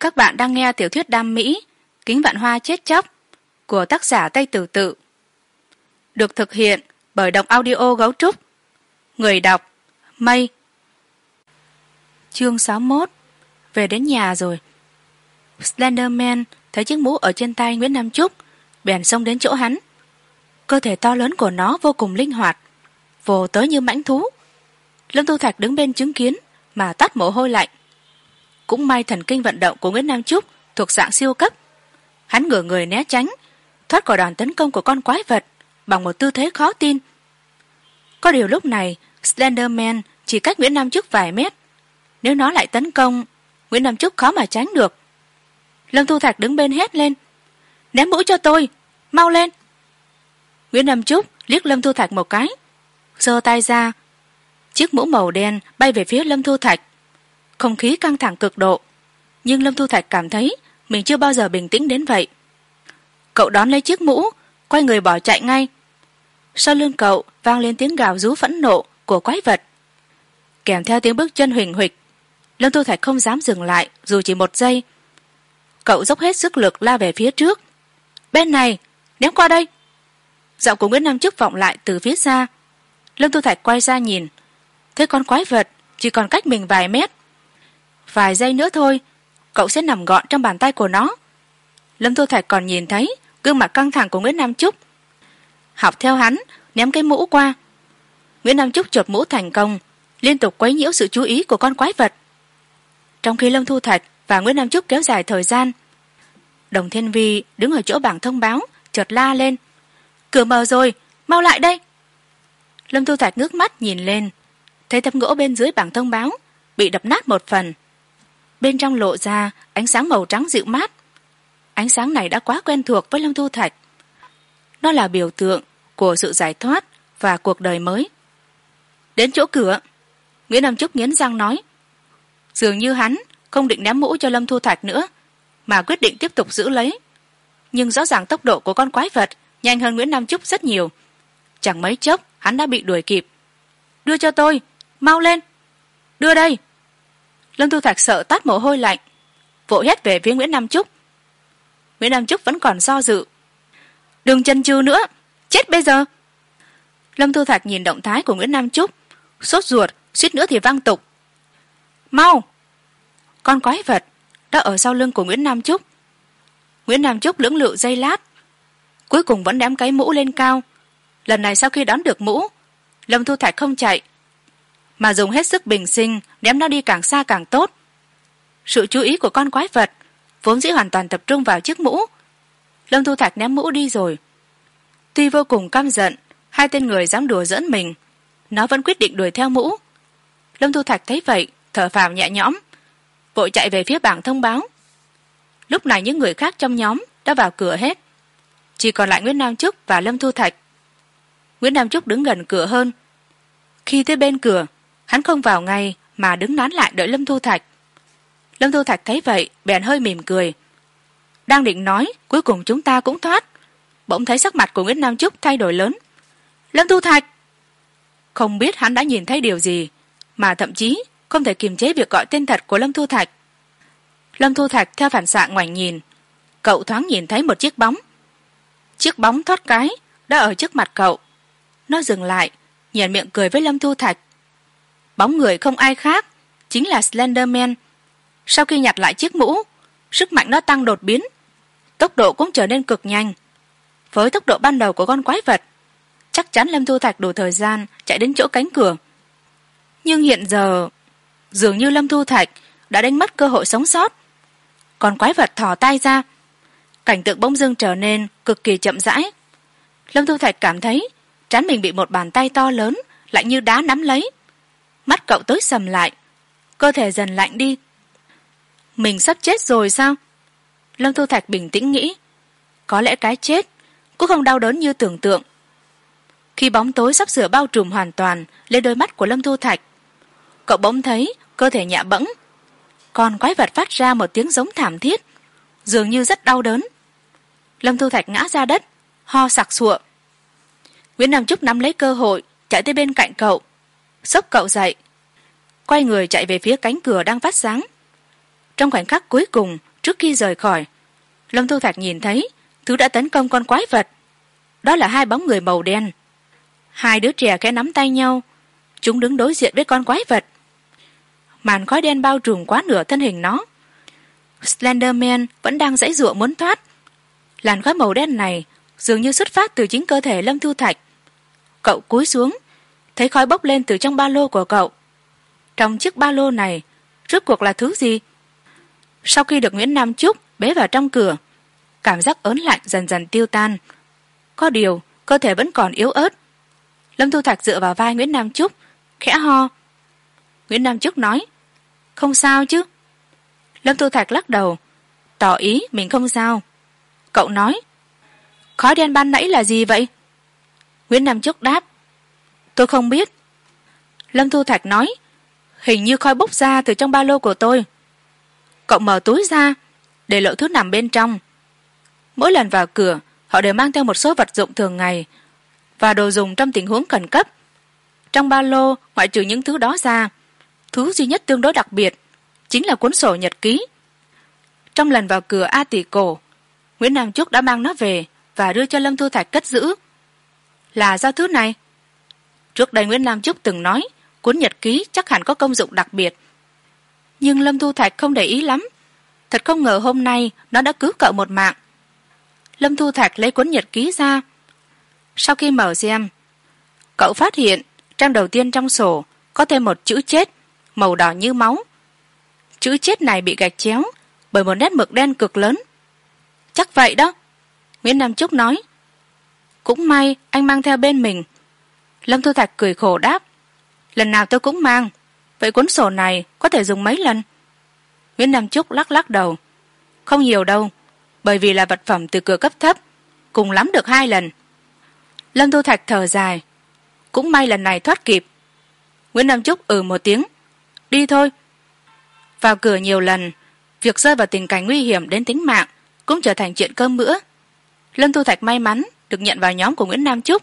các bạn đang nghe tiểu thuyết đam mỹ, kính vạn hoa chết chóc, của tác giả tây tử tự. Được thực hiện bởi đọc audio gấu trúc. Người đọc, mây. Chương sáu mốt, về đến nhà rồi. Slenderman thấy chiếc mũ ở trên tay nguyễn nam trúc, bèn xông đến chỗ hắn. Cơ thể to lớn của nó vô cùng linh hoạt, vồ tới như mãnh thú. Lâm tu thạch đứng bên chứng kiến mà tắt mồ hôi lạnh cũng may thần kinh vận động của nguyễn nam trúc thuộc dạng siêu cấp. Hắn ngửa người né tránh, thoát khỏi đòn tấn công của con quái vật bằng một tư thế khó tin. Có điều lúc này, slenderman chỉ cách nguyễn nam trúc vài mét. Nếu nó lại tấn công, nguyễn nam trúc khó mà tránh được. Lâm thu thạch đứng bên hét lên, ném mũ cho tôi, mau lên. Nguyễn nam trúc liếc lâm thu thạch một cái, giơ tay ra, chiếc mũ màu đen bay về phía lâm thu thạch không khí căng thẳng cực độ. Nhưng lâm thu thạch cảm thấy mình chưa bao giờ bình tĩnh đến vậy. Cậu đón lấy chiếc mũ, quay người bỏ chạy ngay. Sau lưng cậu vang lên tiếng gào rú phẫn nộ của quái vật. Kèm theo tiếng bước chân huỳnh huỵch, lâm thu thạch không dám dừng lại dù chỉ một giây. Cậu dốc hết sức lực la về phía trước. Bên này, ném qua đây. Giọng của nguyễn nam chức vọng lại từ phía xa. Lâm thu thạch quay ra nhìn, thấy con quái vật chỉ còn cách mình vài mét vài giây nữa thôi, cậu sẽ nằm gọn trong bàn tay của nó. Lâm thu thạch còn nhìn thấy gương mặt căng thẳng của nguyễn nam trúc. Học theo hắn, ném cái mũ qua. Nguyễn nam trúc chột mũ thành công, liên tục quấy nhiễu sự chú ý của con quái vật. Trong khi lâm thu thạch và nguyễn nam trúc kéo dài thời gian, đồng thiên vi đứng ở chỗ bảng thông báo, chợt la lên. Cửa mở rồi, mau lại đây. Lâm thu thạch ngước mắt nhìn lên, thấy tấm gỗ bên dưới bảng thông báo bị đập nát một phần bên trong lộ ra ánh sáng màu trắng dịu mát. Ánh sáng này đã quá quen thuộc với lâm thu thạch. Nó là biểu tượng của sự giải thoát và cuộc đời mới. Đến chỗ cửa, nguyễn nam trúc nghiến răng nói, dường như hắn không định ném mũ cho lâm thu thạch nữa, mà quyết định tiếp tục giữ lấy. Nhưng rõ ràng tốc độ của con quái vật nhanh hơn nguyễn nam trúc rất nhiều. Chẳng mấy chốc hắn đã bị đuổi kịp. Đưa cho tôi, mau lên, đưa đây lâm thu thạch sợ tát mồ hôi lạnh, vội hét về phía nguyễn nam trúc. Nguyễn nam trúc vẫn còn do dự. Đừng chân chư nữa, chết bây giờ. Lâm thu thạch nhìn động thái của nguyễn nam trúc, sốt ruột, suýt nữa thì văng tục. Mau, con quái vật đã ở sau lưng của nguyễn nam trúc. Nguyễn nam trúc lưỡng lự dây lát, cuối cùng vẫn ném cái mũ lên cao. Lần này sau khi đón được mũ, lâm thu thạch không chạy mà dùng hết sức bình sinh, ném nó đi càng xa càng tốt. Sự chú ý của con quái vật vốn dĩ hoàn toàn tập trung vào chiếc mũ. Lâm thu thạch ném mũ đi rồi. Tuy vô cùng căm giận, hai tên người dám đùa dẫn mình, nó vẫn quyết định đuổi theo mũ. Lâm thu thạch thấy vậy, thở phào nhẹ nhõm, vội chạy về phía bảng thông báo. Lúc này những người khác trong nhóm đã vào cửa hết. Chỉ còn lại nguyễn nam trúc và lâm thu thạch. Nguyễn nam trúc đứng gần cửa hơn. Khi tới bên cửa hắn không vào ngay mà đứng nán lại đợi lâm thu thạch. Lâm thu thạch thấy vậy, bèn hơi mỉm cười. Đang định nói, cuối cùng chúng ta cũng thoát. Bỗng thấy sắc mặt của nguyễn nam trúc thay đổi lớn. Lâm thu thạch! Không biết hắn đã nhìn thấy điều gì, mà thậm chí không thể kiềm chế việc gọi tên thật của lâm thu thạch. Lâm thu thạch theo phản xạ ngoảnh nhìn, cậu thoáng nhìn thấy một chiếc bóng. Chiếc bóng thoát cái đã ở trước mặt cậu. Nó dừng lại, nhèn miệng cười với lâm thu thạch bóng người không ai khác chính là slenderman. Sau khi nhặt lại chiếc mũ, sức mạnh nó tăng đột biến, tốc độ cũng trở nên cực nhanh. Với tốc độ ban đầu của con quái vật, chắc chắn lâm thu thạch đủ thời gian chạy đến chỗ cánh cửa. Nhưng hiện giờ, dường như lâm thu thạch đã đánh mất cơ hội sống sót. Còn quái vật thò tay ra, cảnh tượng bỗng dưng trở nên cực kỳ chậm rãi. Lâm thu thạch cảm thấy trán mình bị một bàn tay to lớn lạnh như đá nắm lấy mắt cậu tối sầm lại. Cơ thể dần lạnh đi. Mình sắp chết rồi sao? Lâm thu thạch bình tĩnh nghĩ. Có lẽ cái chết cũng không đau đớn như tưởng tượng. Khi bóng tối sắp sửa bao trùm hoàn toàn lên đôi mắt của lâm thu thạch, cậu bỗng thấy cơ thể nhạ bẫng. Còn quái vật phát ra một tiếng giống thảm thiết, dường như rất đau đớn. Lâm thu thạch ngã ra đất, ho sặc sụa. Nguyễn nam trúc nắm lấy cơ hội, chạy tới bên cạnh cậu xốc cậu dậy. Quay người chạy về phía cánh cửa đang phát sáng. Trong khoảnh khắc cuối cùng, trước khi rời khỏi, lâm thu thạch nhìn thấy thứ đã tấn công con quái vật. Đó là hai bóng người màu đen. Hai đứa trẻ khẽ nắm tay nhau. Chúng đứng đối diện với con quái vật. Màn khói đen bao trùm quá nửa thân hình nó. Slenderman vẫn đang dãy giụa muốn thoát. Làn khói màu đen này dường như xuất phát từ chính cơ thể lâm thu thạch. Cậu cúi xuống thấy khói bốc lên từ trong ba lô của cậu. Trong chiếc ba lô này, rốt cuộc là thứ gì? Sau khi được nguyễn nam trúc bế vào trong cửa, cảm giác ớn lạnh dần dần tiêu tan. Có điều, cơ thể vẫn còn yếu ớt. Lâm thu thạch dựa vào vai nguyễn nam trúc khẽ ho. Nguyễn nam trúc nói, không sao chứ. Lâm thu thạch lắc đầu, tỏ ý mình không sao. Cậu nói, khói đen ban nãy là gì vậy? Nguyễn nam trúc đáp tôi không biết. Lâm thu thạch nói, hình như khói bốc ra từ trong ba lô của tôi. Cậu mở túi ra, để lộ thứ nằm bên trong. Mỗi lần vào cửa, họ đều mang theo một số vật dụng thường ngày và đồ dùng trong tình huống khẩn cấp. Trong ba lô, ngoại trừ những thứ đó ra, thứ duy nhất tương đối đặc biệt chính là cuốn sổ nhật ký. Trong lần vào cửa a tỷ cổ, nguyễn nam trúc đã mang nó về và đưa cho lâm thu thạch cất giữ. Là do thứ này? Trước đây nguyễn nam trúc từng nói, cuốn nhật ký chắc hẳn có công dụng đặc biệt. Nhưng lâm thu thạch không để ý lắm. Thật không ngờ hôm nay nó đã cứu cậu một mạng. Lâm thu thạch lấy cuốn nhật ký ra. Sau khi mở xem, cậu phát hiện trang đầu tiên trong sổ có thêm một chữ chết, màu đỏ như máu. Chữ chết này bị gạch chéo bởi một nét mực đen cực lớn. Chắc vậy đó, nguyễn nam trúc nói. Cũng may anh mang theo bên mình lâm thu thạch cười khổ đáp, lần nào tôi cũng mang, vậy cuốn sổ này có thể dùng mấy lần? Nguyễn nam trúc lắc lắc đầu, không nhiều đâu, bởi vì là vật phẩm từ cửa cấp thấp, cùng lắm được hai lần. Lâm thu thạch thở dài, cũng may lần này thoát kịp. Nguyễn nam trúc ừ một tiếng, đi thôi. Vào cửa nhiều lần, việc rơi vào tình cảnh nguy hiểm đến tính mạng cũng trở thành chuyện cơm bữa. Lâm thu thạch may mắn được nhận vào nhóm của nguyễn nam trúc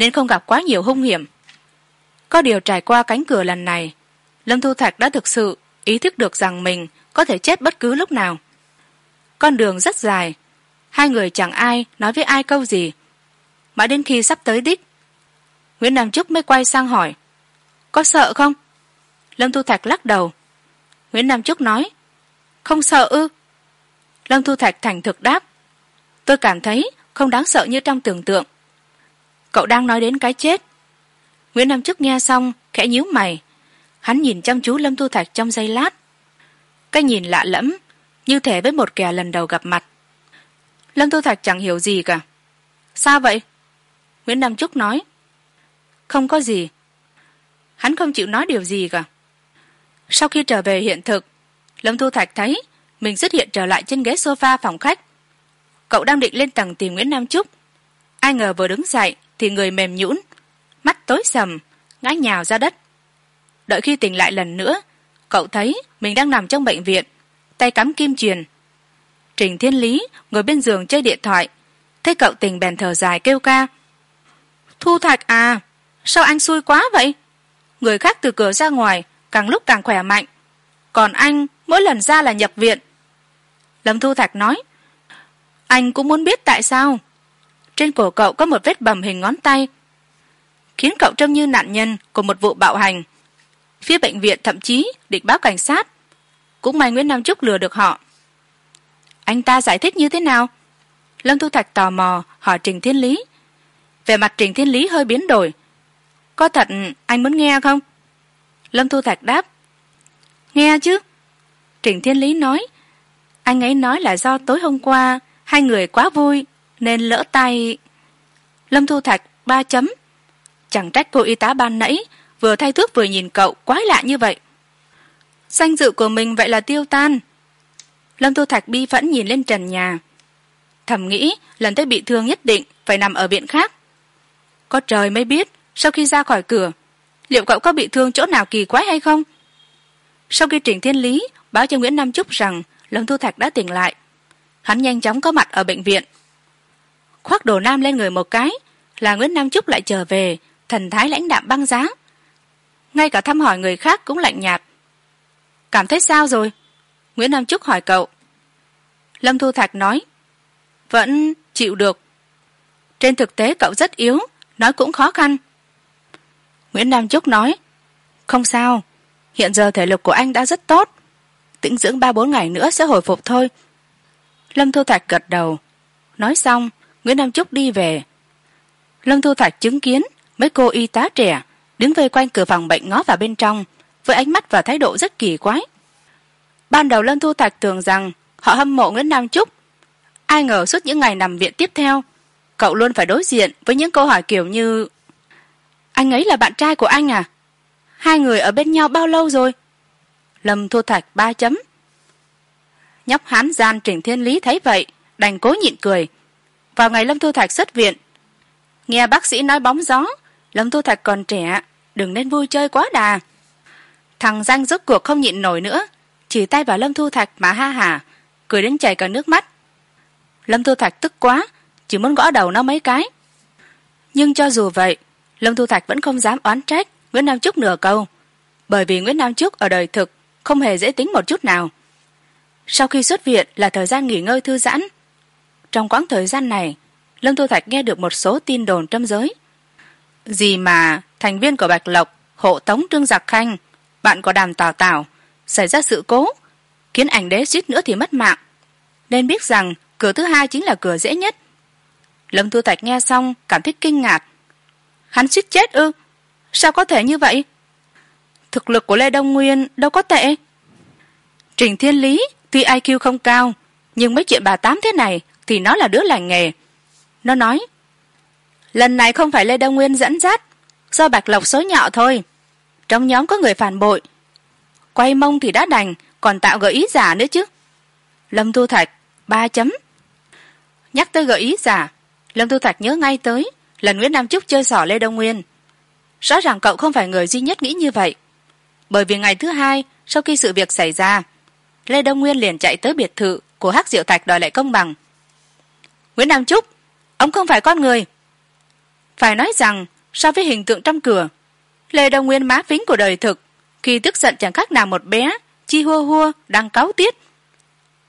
nên không gặp quá nhiều hung hiểm. Có điều trải qua cánh cửa lần này, lâm thu thạch đã thực sự ý thức được rằng mình có thể chết bất cứ lúc nào. Con đường rất dài, hai người chẳng ai nói với ai câu gì. Mãi đến khi sắp tới đích, nguyễn nam trúc mới quay sang hỏi, có sợ không? Lâm thu thạch lắc đầu. Nguyễn nam trúc nói, không sợ ư? Lâm thu thạch thành thực đáp, tôi cảm thấy không đáng sợ như trong tưởng tượng cậu đang nói đến cái chết. Nguyễn nam trúc nghe xong, khẽ nhíu mày. Hắn nhìn chăm chú lâm thu thạch trong giây lát. Cái nhìn lạ lẫm, như thể với một kẻ lần đầu gặp mặt. Lâm thu thạch chẳng hiểu gì cả. Sao vậy? Nguyễn nam trúc nói. Không có gì. Hắn không chịu nói điều gì cả. Sau khi trở về hiện thực, lâm thu thạch thấy mình xuất hiện trở lại trên ghế s o f a phòng khách. Cậu đang định lên tầng tìm nguyễn nam trúc ai ngờ vừa đứng dậy thì người mềm nhũn, mắt tối sầm, ngã nhào ra đất. Đợi khi tỉnh lại lần nữa, cậu thấy mình đang nằm trong bệnh viện, tay cắm kim truyền. Trình thiên lý ngồi bên giường chơi điện thoại, thấy cậu tình bèn thở dài kêu ca. Thu thạch à sao anh xui quá vậy? Người khác từ cửa ra ngoài càng lúc càng khỏe mạnh, còn anh mỗi lần ra là nhập viện. Lâm thu thạch nói, anh cũng muốn biết tại sao? Trên cổ cậu có một vết bầm hình ngón tay, khiến cậu trông như nạn nhân của một vụ bạo hành. Phía bệnh viện, thậm chí định báo cảnh sát cũng may nguyễn nam trúc lừa được họ. Anh ta giải thích như thế nào? Lâm thu thạch tò mò hỏi trình thiên lý. Về mặt trình thiên lý hơi biến đổi. Có thật anh muốn nghe không? Lâm thu thạch đáp. Nghe chứ. Trình thiên lý nói. Anh ấy nói là do tối hôm qua hai người quá vui nên lỡ tay. Lâm thu thạch ba chấm. Chẳng trách cô y tá ban nãy vừa thay thuốc vừa nhìn cậu quái lạ như vậy. Danh dự của mình vậy là tiêu tan. Lâm thu thạch bi phẫn nhìn lên trần nhà. Thầm nghĩ lần tới bị thương nhất định phải nằm ở viện khác. Có trời mới biết sau khi ra khỏi cửa, liệu cậu có bị thương chỗ nào kỳ quái hay không? Sau khi trình thiên lý, báo cho nguyễn nam trúc rằng lâm thu thạch đã tỉnh lại, hắn nhanh chóng có mặt ở bệnh viện khoác đồ nam lên người một cái, là nguyễn nam trúc lại trở về, thần thái lãnh đạm băng giá ngay cả thăm hỏi người khác cũng lạnh nhạt. Cảm thấy sao rồi? Nguyễn nam trúc hỏi cậu. Lâm thu thạch nói, vẫn chịu được. Trên thực tế cậu rất yếu, nói cũng khó khăn. Nguyễn nam trúc nói, không sao, hiện giờ thể lực của anh đã rất tốt, tĩnh dưỡng ba bốn ngày nữa sẽ hồi phục thôi. Lâm thu thạch gật đầu, nói xong nguyễn nam trúc đi về. Lâm thu thạch chứng kiến mấy cô y tá trẻ đứng vây quanh cửa phòng bệnh ngó vào bên trong với ánh mắt và thái độ rất kỳ quái. Ban đầu lâm thu thạch tưởng rằng họ hâm mộ nguyễn nam trúc ai ngờ suốt những ngày nằm viện tiếp theo, cậu luôn phải đối diện với những câu hỏi kiểu như, anh ấy là bạn trai của anh à? Hai người ở bên nhau bao lâu rồi? Lâm thu thạch ba chấm. Nhóc hán gian trình thiên lý thấy vậy, đành cố nhịn cười vào ngày lâm thu thạch xuất viện, nghe bác sĩ nói bóng gió, lâm thu thạch còn trẻ, đừng nên vui chơi quá đà. Thằng danh rốt cuộc không nhịn nổi nữa, chỉ tay vào lâm thu thạch mà ha hả cười đến chảy cả nước mắt. Lâm thu thạch tức quá, chỉ muốn gõ đầu nó mấy cái. Nhưng cho dù vậy, lâm thu thạch vẫn không dám oán trách nguyễn nam trúc nửa câu, bởi vì nguyễn nam trúc ở đời thực không hề dễ tính một chút nào. Sau khi xuất viện là thời gian nghỉ ngơi thư giãn trong quãng thời gian này, lâm thu thạch nghe được một số tin đồn trong giới. Gì mà thành viên của bạch lộc, hộ tống trương giặc khanh, bạn của đàm tào tào, xảy ra sự cố, khiến ảnh đế suýt nữa thì mất mạng. Nên biết rằng cửa thứ hai chính là cửa dễ nhất. Lâm thu thạch nghe xong cảm thấy kinh ngạc. Hắn suýt chết ư? Sao có thể như vậy? Thực lực của lê đông nguyên đâu có tệ. Trình thiên lý tuy iq không cao, nhưng mấy chuyện bà tám thế này thì nó là đứa lành nghề. Nó nói, lần này không phải lê đông nguyên dẫn dắt, do bạch lộc xối nhọ thôi. Trong nhóm có người phản bội. Quay mông thì đã đành, còn tạo gợi ý giả nữa chứ. Lâm thu thạch, ba chấm. Nhắc tới gợi ý giả, lâm thu thạch nhớ ngay tới lần nguyễn nam trúc chơi xỏ lê đông nguyên. Rõ ràng cậu không phải người duy nhất nghĩ như vậy. Bởi vì ngày thứ hai, sau khi sự việc xảy ra, lê đông nguyên liền chạy tới biệt thự của hắc diệu thạch đòi lại công bằng nguyễn nam trúc, ông không phải con người. Phải nói rằng, so với hình tượng trong cửa, lê đông nguyên má phính của đời thực, khi tức giận chẳng khác nào một bé, chi hua hua, đang cáu tiết.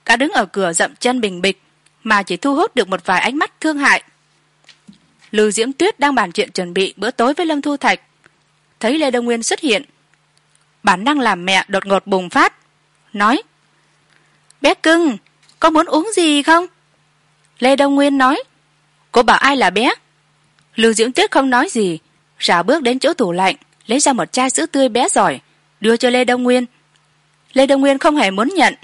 Cả đứng ở cửa dậm chân bình bịch, mà chỉ thu hút được một vài ánh mắt thương hại. Lưu diễm tuyết đang bàn chuyện chuẩn bị bữa tối với lâm thu thạch. Thấy lê đông nguyên xuất hiện, bản năng làm mẹ đột ngột bùng phát, nói, bé cưng, có muốn uống gì không? Lê đông nguyên nói, cô bảo ai là bé? Lưu diễm tuyết không nói gì, rảo bước đến chỗ tủ lạnh, lấy ra một chai sữa tươi bé giỏi, đưa cho lê đông nguyên. Lê đông nguyên không hề muốn nhận,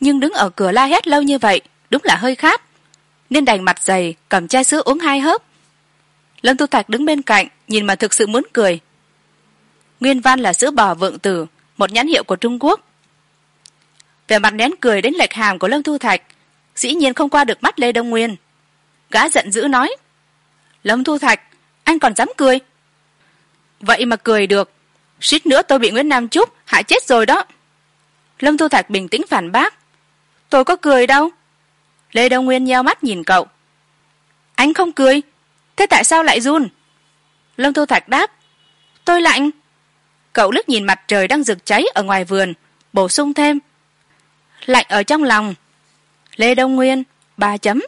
nhưng đứng ở cửa la hét lâu như vậy đúng là hơi khát, nên đành mặt dày cầm chai sữa uống hai hớp. Lâm tu thạch đứng bên cạnh, nhìn mà thực sự muốn cười. Nguyên văn là sữa bò vượng tử, một nhãn hiệu của trung quốc. Vẻ mặt nén cười đến lệch hàm của lâm thu thạch dĩ nhiên không qua được mắt lê đông nguyên. Gã giận dữ nói, lâm thu thạch, anh còn dám cười? Vậy mà cười được. Suýt nữa tôi bị nguyễn nam trúc hại chết rồi đó. Lâm thu thạch bình tĩnh phản bác, tôi có cười đâu. Lê đông nguyên nheo mắt nhìn cậu. Anh không cười? Thế tại sao lại run? Lâm thu thạch đáp, tôi lạnh. Cậu liếc nhìn mặt trời đang rực cháy ở ngoài vườn, bổ sung thêm, lạnh ở trong lòng lê đông nguyên, ba chấm.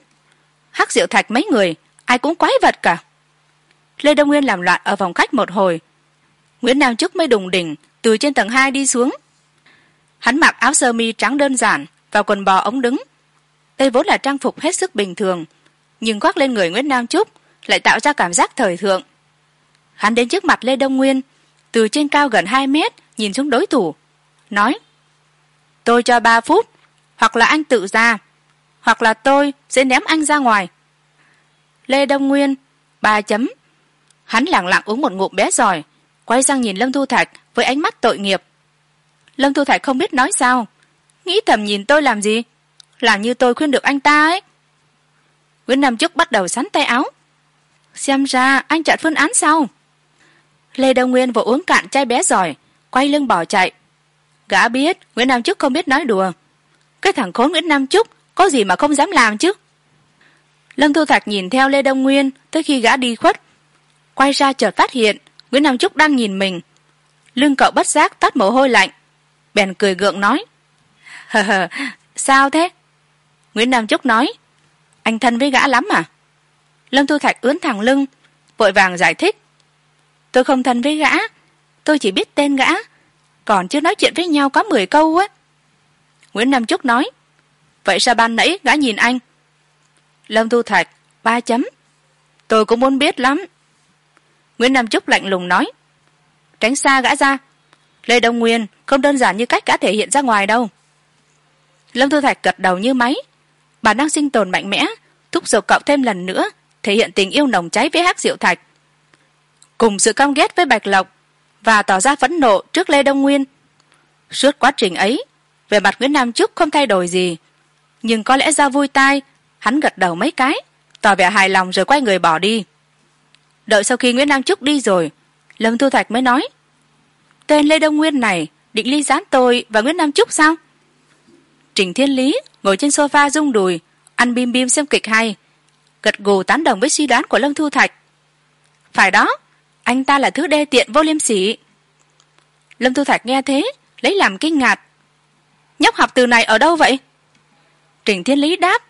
Hắc diệu thạch mấy người, ai cũng quái vật cả. Lê đông nguyên làm loạn ở phòng khách một hồi. Nguyễn nam trúc mới đùng đỉnh, từ trên tầng hai đi xuống. Hắn mặc áo sơ mi trắng đơn giản và quần bò ống đứng. Đây vốn là trang phục hết sức bình thường, nhưng khoác lên người nguyễn nam trúc lại tạo ra cảm giác thời thượng. Hắn đến trước mặt lê đông nguyên, từ trên cao gần hai mét, nhìn xuống đối thủ, nói, tôi cho ba phút, hoặc là anh tự ra hoặc là tôi sẽ ném anh ra ngoài. Lê đông nguyên, ba chấm. Hắn lẳng lặng uống một ngụm bé giỏi, quay sang nhìn lâm thu thạch với ánh mắt tội nghiệp. Lâm thu thạch không biết nói sao. Nghĩ thầm nhìn tôi làm gì? Làm như tôi khuyên được anh ta ấy. Nguyễn nam chức bắt đầu sắn tay áo. Xem ra anh chọn phương án sau lê đông nguyên vừa uống cạn chai bé giỏi, quay lưng bỏ chạy. Gã biết nguyễn nam chức không biết nói đùa. Cái thằng khốn nguyễn nam chức có gì mà không dám làm chứ? Lâm thu thạch nhìn theo lê đông nguyên tới khi gã đi khuất. Quay ra chợt phát hiện, nguyễn nam trúc đang nhìn mình. Lưng cậu bất giác tắt mồ hôi lạnh. Bèn cười gượng nói, hờ hờ, sao thế? Nguyễn nam trúc nói, anh thân với gã lắm à lâm thu thạch ướn thẳng lưng, vội vàng giải thích, tôi không thân với gã, tôi chỉ biết tên gã, còn chưa nói chuyện với nhau có mười câu á. Nguyễn nam trúc nói vậy sao ban nãy gã nhìn anh? Lâm thu thạch, ba chấm. Tôi cũng muốn biết lắm. Nguyễn nam trúc lạnh lùng nói. Tránh xa gã ra. Lê đông nguyên không đơn giản như cách gã thể hiện ra ngoài đâu. Lâm thu thạch gật đầu như máy. Bản năng sinh tồn mạnh mẽ, thúc giục cậu thêm lần nữa, thể hiện tình yêu nồng cháy với hắc diệu thạch. Cùng sự căm ghét với bạch lộc và tỏ ra phẫn nộ trước lê đông nguyên. Suốt quá trình ấy về mặt nguyễn nam trúc không thay đổi gì nhưng có lẽ do vui tai, hắn gật đầu mấy cái, tỏ vẻ hài lòng rồi quay người bỏ đi. Đợi sau khi nguyễn nam trúc đi rồi, lâm thu thạch mới nói, tên lê đông nguyên này, định ly gián tôi và nguyễn nam trúc sao? Trình thiên lý ngồi trên sofa rung đùi, ăn bim bim xem kịch hay, gật gù tán đồng với suy đoán của lâm thu thạch. Phải đó, anh ta là thứ đê tiện vô liêm sỉ. Lâm thu thạch nghe thế, lấy làm kinh ngạc. Nhóc học từ này ở đâu vậy? Trình thiên lý đáp.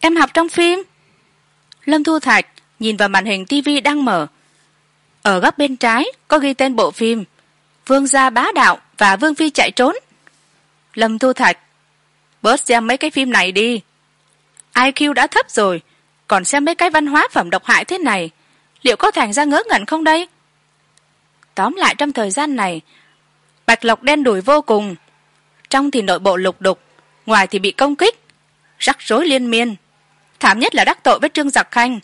Em học trong phim. Lâm thu thạch nhìn vào màn hình tv đang mở. Ở góc bên trái có ghi tên bộ phim vương gia bá đạo và vương phi chạy trốn. Lâm thu thạch, bớt xem mấy cái phim này đi. Iq đã thấp rồi, còn xem mấy cái văn hóa phẩm độc hại thế này, liệu có thành ra ngớ ngẩn không đây? Tóm lại trong thời gian này, bạch lộc đen đủi vô cùng. Trong thì nội bộ lục đục, ngoài thì bị công kích rắc rối liên miên. Thảm nhất là đắc tội với trương giặc khanh.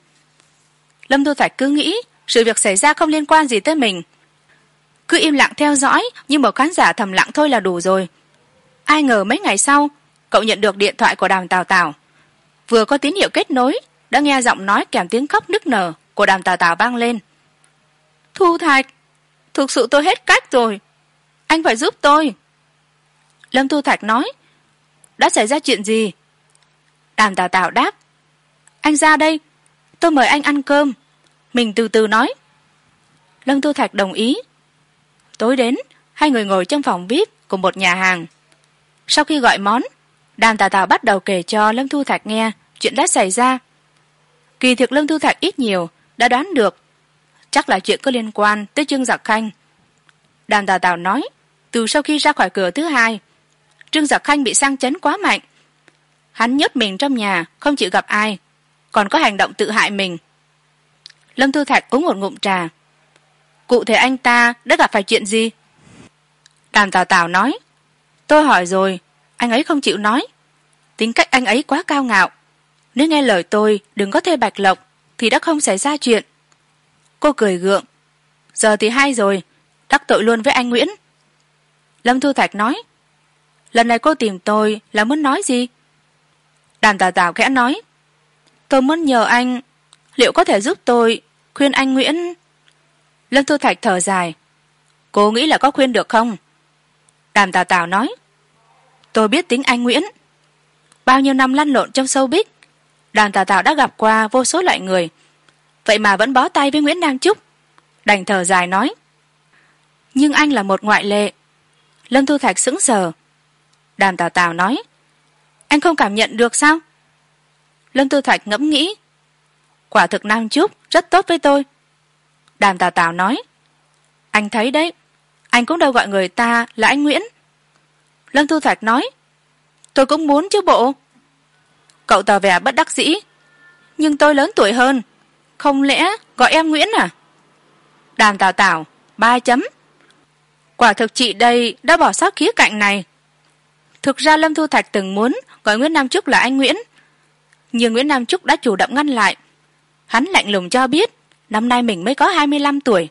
Lâm thu thạch cứ nghĩ sự việc xảy ra không liên quan gì tới mình. Cứ im lặng theo dõi như một khán giả thầm lặng thôi là đủ rồi. Ai ngờ mấy ngày sau, cậu nhận được điện thoại của đàm tào tào. Vừa có tín hiệu kết nối, đã nghe giọng nói kèm tiếng khóc nức nở của đàm tào tào vang lên. Thu thạch, thực sự tôi hết cách rồi. Anh phải giúp tôi. Lâm thu thạch nói, đã xảy ra chuyện gì? Đàm tào tào đáp. Anh ra đây, tôi mời anh ăn cơm. Mình từ từ nói. Lâm thu thạch đồng ý. Tối đến, hai người ngồi trong phòng vip của một nhà hàng. Sau khi gọi món, đàm tào tào bắt đầu kể cho lâm thu thạch nghe chuyện đã xảy ra. Kỳ thực lâm thu thạch ít nhiều đã đoán được chắc là chuyện có liên quan tới trương giặc khanh. Đàm tào tào nói, từ sau khi ra khỏi cửa thứ hai, trương giặc khanh bị sang chấn quá mạnh hắn nhốt mình trong nhà, không chịu gặp ai, còn có hành động tự hại mình. Lâm thu thạch uống một ngụm trà. Cụ thể anh ta đã gặp phải chuyện gì? Đàm tào tào nói, tôi hỏi rồi, anh ấy không chịu nói. Tính cách anh ấy quá cao ngạo. Nếu nghe lời tôi, đừng có thuê bạch lộc, thì đã không xảy ra chuyện. Cô cười gượng, giờ thì hay rồi, đắc tội luôn với anh nguyễn. Lâm thu thạch nói, lần này cô tìm tôi là muốn nói gì? Đàn tà tào khẽ nói, tôi muốn nhờ anh, liệu có thể giúp tôi khuyên anh nguyễn? Lâm thu thạch thở dài, cô nghĩ là có khuyên được không? Đàm tào tào nói, tôi biết tính anh nguyễn. Bao nhiêu năm lăn lộn trong sâu bích đàn tào tào đã gặp qua vô số loại người. Vậy mà vẫn bó tay với nguyễn đăng trúc. Đành thở dài nói, nhưng anh là một ngoại lệ. Lâm thu thạch sững sờ. Đàn tào tào nói anh không cảm nhận được sao? Lâm Tư thạch ngẫm nghĩ. Quả thực nam trúc rất tốt với tôi. Đàm tào tào nói. Anh thấy đấy, anh cũng đâu gọi người ta là anh nguyễn. Lâm Tư thạch nói. Tôi cũng muốn chứ bộ. Cậu tỏ vẻ bất đắc dĩ. Nhưng tôi lớn tuổi hơn. Không lẽ gọi em nguyễn à? Đàm tào tào, ba chấm. Quả thực chị đây đã bỏ sót khía cạnh này thực ra lâm thu thạch từng muốn gọi nguyễn nam trúc là anh nguyễn. Nhưng nguyễn nam trúc đã chủ động ngăn lại. Hắn lạnh lùng cho biết, năm nay mình mới có hai mươi lăm tuổi,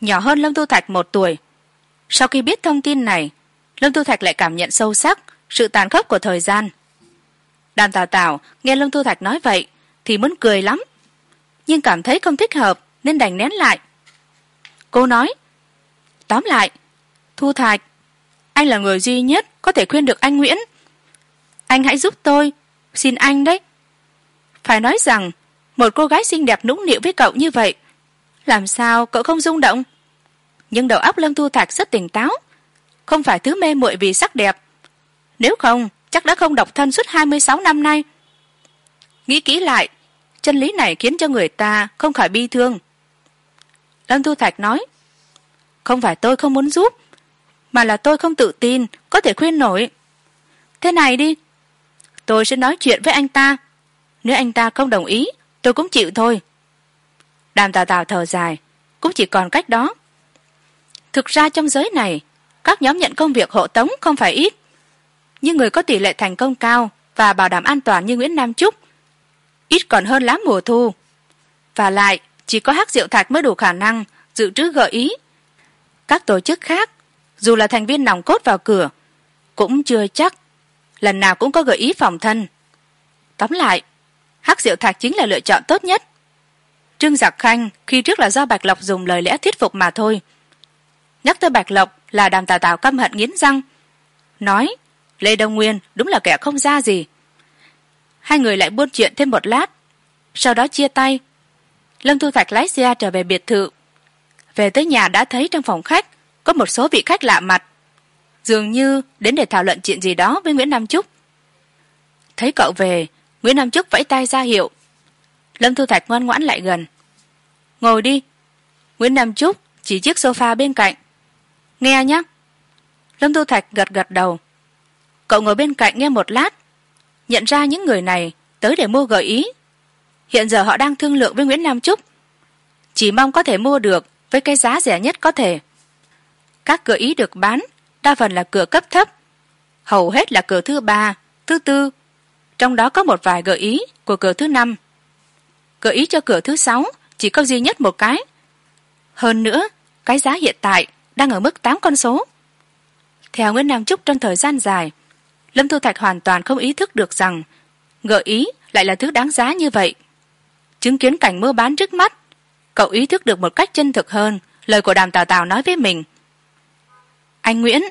nhỏ hơn lâm thu thạch một tuổi. Sau khi biết thông tin này, lâm thu thạch lại cảm nhận sâu sắc sự tàn khốc của thời gian. Đàn tào tào nghe lâm thu thạch nói vậy thì muốn cười lắm, nhưng cảm thấy không thích hợp nên đành nén lại. Cô nói, tóm lại, thu thạch anh là người duy nhất có thể khuyên được anh nguyễn. Anh hãy giúp tôi. Xin anh đấy. Phải nói rằng, một cô gái xinh đẹp nũng nịu với cậu như vậy, làm sao cậu không rung động? Nhưng đầu óc lâm thu thạch rất tỉnh táo. Không phải thứ mê muội vì sắc đẹp. Nếu không, chắc đã không độc thân suốt hai mươi sáu năm nay. Nghĩ kỹ lại, chân lý này khiến cho người ta không khỏi bi thương. Lâm thu thạch nói, không phải tôi không muốn giúp mà là tôi không tự tin, có thể khuyên nổi. Thế này đi, tôi sẽ nói chuyện với anh ta. Nếu anh ta không đồng ý, tôi cũng chịu thôi. Đàm tào tào thở dài, cũng chỉ còn cách đó. Thực ra trong giới này, các nhóm nhận công việc hộ tống không phải ít. Nhưng người có tỷ lệ thành công cao và bảo đảm an toàn như nguyễn nam trúc, ít còn hơn lá mùa thu. Và lại, chỉ có hắc diệu thạch mới đủ khả năng, dự trữ gợi ý. Các tổ chức khác dù là thành viên nòng cốt vào cửa, cũng chưa chắc lần nào cũng có gợi ý phòng thân. Tóm lại, hắc diệu thạch chính là lựa chọn tốt nhất. Trương giặc khanh khi trước là do bạch lộc dùng lời lẽ thuyết phục mà thôi. Nhắc tới bạch lộc là đàm tào tào căm hận nghiến răng. Nói, lê đông nguyên đúng là kẻ không ra gì. Hai người lại buôn chuyện thêm một lát, sau đó chia tay. Lâm thu thạch lái xe trở về biệt thự. Về tới nhà đã thấy trong phòng khách có một số vị khách lạ mặt. Dường như đến để thảo luận chuyện gì đó với nguyễn nam trúc thấy cậu về, nguyễn nam trúc vẫy tay ra hiệu. Lâm thu thạch ngoan ngoãn lại gần. Ngồi đi. Nguyễn nam trúc chỉ chiếc sofa bên cạnh. Nghe nhé lâm thu thạch gật gật đầu. Cậu ngồi bên cạnh nghe một lát. Nhận ra những người này tới để mua gợi ý. Hiện giờ họ đang thương lượng với nguyễn nam trúc chỉ mong có thể mua được với cái giá rẻ nhất có thể các gợi ý được bán, đa phần là cửa cấp thấp, hầu hết là cửa thứ ba, thứ tư. Trong đó có một vài gợi ý của cửa thứ năm. Gợi ý cho cửa thứ sáu chỉ có duy nhất một cái. Hơn nữa, cái giá hiện tại đang ở mức tám con số. Theo nguyễn nam trúc, trong thời gian dài, lâm thu thạch hoàn toàn không ý thức được rằng gợi ý lại là thứ đáng giá như vậy. Chứng kiến cảnh mua bán trước mắt, cậu ý thức được một cách chân thực hơn lời của đàm tào tào nói với mình anh nguyễn,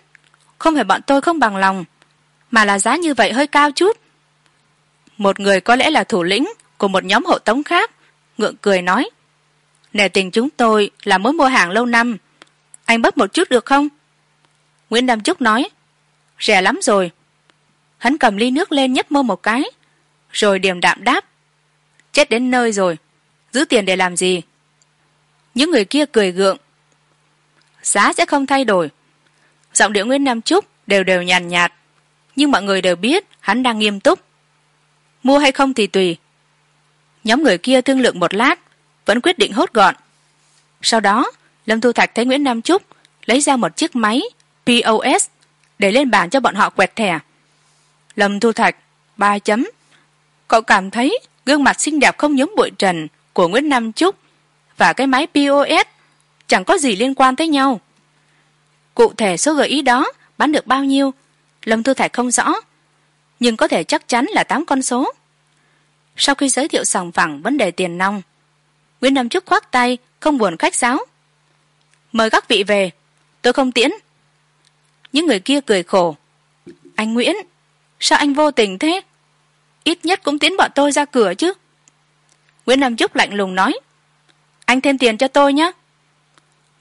không phải bọn tôi không bằng lòng, mà là giá như vậy hơi cao chút. Một người có lẽ là thủ lĩnh của một nhóm hộ tống khác, ngượng cười nói, nể tình chúng tôi là mối mua hàng lâu năm, anh bớt một chút được không? Nguyễn đam trúc nói, rẻ lắm rồi. Hắn cầm ly nước lên nhấp mơ một cái, rồi điềm đạm đáp, chết đến nơi rồi, giữ tiền để làm gì? Những người kia cười gượng, giá sẽ không thay đổi giọng điệu nguyễn nam trúc đều đều nhàn nhạt, nhạt nhưng mọi người đều biết hắn đang nghiêm túc. Mua hay không thì tùy. Nhóm người kia thương lượng một lát vẫn quyết định hốt gọn. Sau đó lâm thu thạch thấy nguyễn nam trúc lấy ra một chiếc máy pos để lên bàn cho bọn họ quẹt thẻ. Lâm thu thạch ba chấm. Cậu cảm thấy gương mặt xinh đẹp không nhúng bụi trần của nguyễn nam trúc và cái máy pos chẳng có gì liên quan tới nhau cụ thể số gợi ý đó bán được bao nhiêu? Lâm thu thạch không rõ, nhưng có thể chắc chắn là tám con số. Sau khi giới thiệu sòng phẳng vấn đề tiền nong, nguyễn nam trúc khoác tay, không buồn khách sáo. Mời các vị về, tôi không tiễn. Những người kia cười khổ. Anh nguyễn, sao anh vô tình thế? Ít nhất cũng tiến bọn tôi ra cửa chứ. Nguyễn nam trúc lạnh lùng nói. Anh thêm tiền cho tôi nhé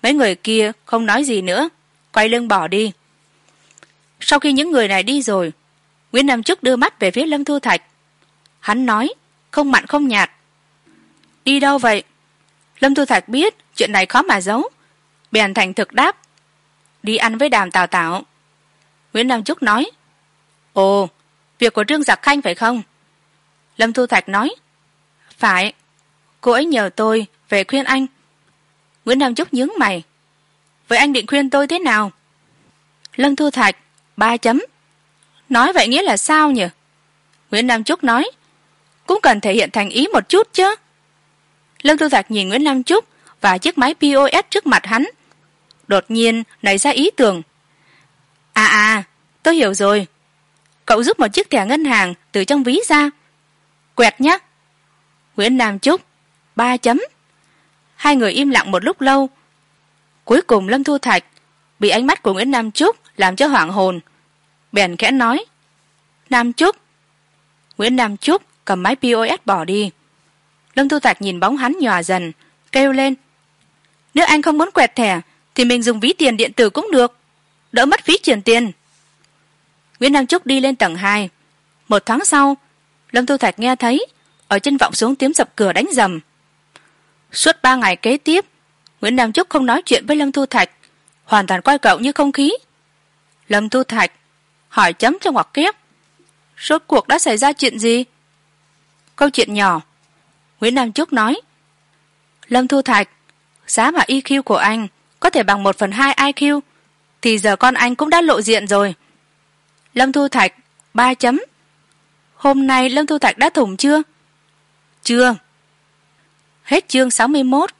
mấy người kia không nói gì nữa quay lưng bỏ đi. Sau khi những người này đi rồi, nguyễn nam Chức đưa mắt về phía lâm thu thạch. Hắn nói, không mặn không nhạt. Đi đâu vậy? Lâm thu thạch biết chuyện này khó mà giấu. Bèn thành thực đáp, đi ăn với đàm tào tảo nguyễn nam trúc nói, ồ, việc của trương giặc khanh phải không? Lâm thu thạch nói, phải, cô ấy nhờ tôi về khuyên anh. Nguyễn nam trúc nhướng mày vậy anh định khuyên tôi thế nào? Lâm thu thạch, ba chấm. Nói vậy nghĩa là sao nhỉ? Nguyễn nam trúc nói, cũng cần thể hiện thành ý một chút chứ. Lâm thu thạch nhìn nguyễn nam trúc và chiếc máy pos trước mặt hắn. Đột nhiên nảy ra ý tưởng. À à tôi hiểu rồi. Cậu rút một chiếc thẻ ngân hàng từ trong ví ra. Quẹt nhé nguyễn nam trúc ba chấm. Hai người im lặng một lúc lâu cuối cùng lâm thu thạch bị ánh mắt của nguyễn nam trúc làm cho hoảng hồn. Bèn khẽ nói, nam trúc. Nguyễn nam trúc cầm máy pos bỏ đi. Lâm thu thạch nhìn bóng hắn nhòa dần, kêu lên, nếu anh không muốn quẹt thẻ, thì mình dùng ví tiền điện tử cũng được, đỡ mất phí chuyển tiền. Nguyễn nam trúc đi lên tầng hai. Một tháng sau, lâm thu thạch nghe thấy ở trên vọng xuống tiếng dập cửa đánh rầm. Suốt ba ngày kế tiếp nguyễn nam trúc không nói chuyện với lâm thu thạch, hoàn toàn coi cậu như không khí. Lâm thu thạch hỏi chấm trong ngoặc kép rốt cuộc đã xảy ra chuyện gì? Câu chuyện nhỏ, nguyễn nam trúc nói. Lâm thu thạch, giá mà eq của anh có thể bằng một phần hai iq thì giờ con anh cũng đã lộ diện rồi. Lâm thu thạch ba chấm, hôm nay lâm thu thạch đã thủng chưa? Chưa. Hết chương sáu mươi mốt.